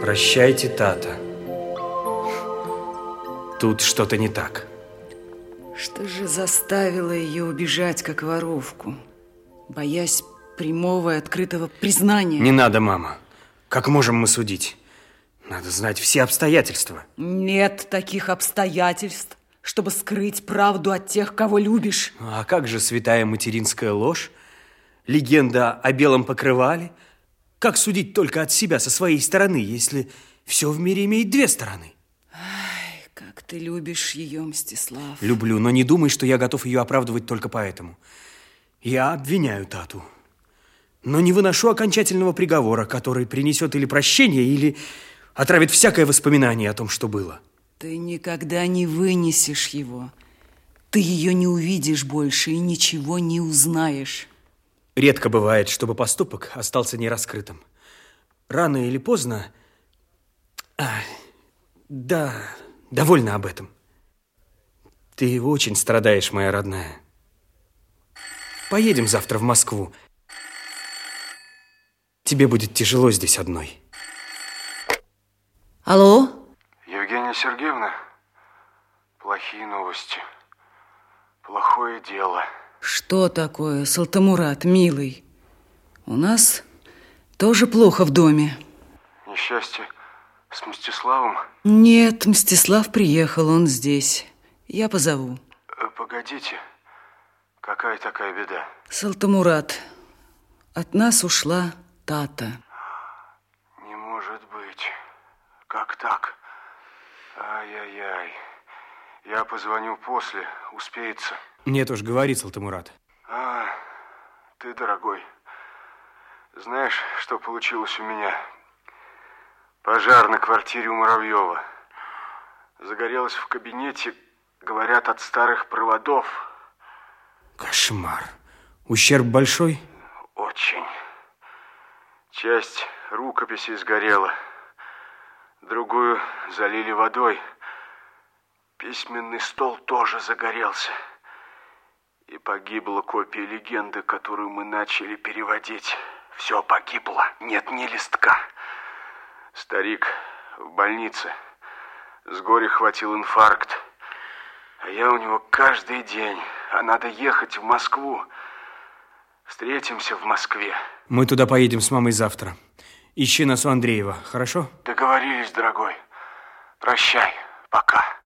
Прощайте, Тата. Тут что-то не так. Что же заставило ее убежать, как воровку, боясь прямого и открытого признания? Не надо, мама. Как можем мы судить? Надо знать все обстоятельства. Нет таких обстоятельств, чтобы скрыть правду от тех, кого любишь. А как же святая материнская ложь? Легенда о белом покрывале? Как судить только от себя со своей стороны, если все в мире имеет две стороны? Ай, как ты любишь ее, Мстислав. Люблю, но не думай, что я готов ее оправдывать только поэтому. Я обвиняю Тату, но не выношу окончательного приговора, который принесет или прощение, или отравит всякое воспоминание о том, что было. Ты никогда не вынесешь его. Ты ее не увидишь больше и ничего не узнаешь. Редко бывает, чтобы поступок остался нераскрытым. Рано или поздно... А, да, довольно об этом. Ты очень страдаешь, моя родная. Поедем завтра в Москву. Тебе будет тяжело здесь одной. Алло? Евгения Сергеевна, плохие новости. Плохое дело. Что такое, Салтамурат, милый? У нас тоже плохо в доме. Несчастье с Мстиславом? Нет, Мстислав приехал, он здесь. Я позову. Э, Погодите, какая такая беда? Салтамурат, от нас ушла Тата. Не может быть. Как так? Ай-яй-яй. Я позвоню после, успеется. Нет уж, говори, Салтамурат. А, ты, дорогой, знаешь, что получилось у меня? Пожар на квартире у Муравьева. Загорелось в кабинете, говорят, от старых проводов. Кошмар. Ущерб большой? Очень. Часть рукописи сгорела. Другую залили водой. Письменный стол тоже загорелся. И погибла копия легенды, которую мы начали переводить. Все погибло. Нет ни листка. Старик в больнице. С горя хватил инфаркт. А я у него каждый день. А надо ехать в Москву. Встретимся в Москве. Мы туда поедем с мамой завтра. Ищи нас у Андреева, хорошо? Договорились, дорогой. Прощай. Пока.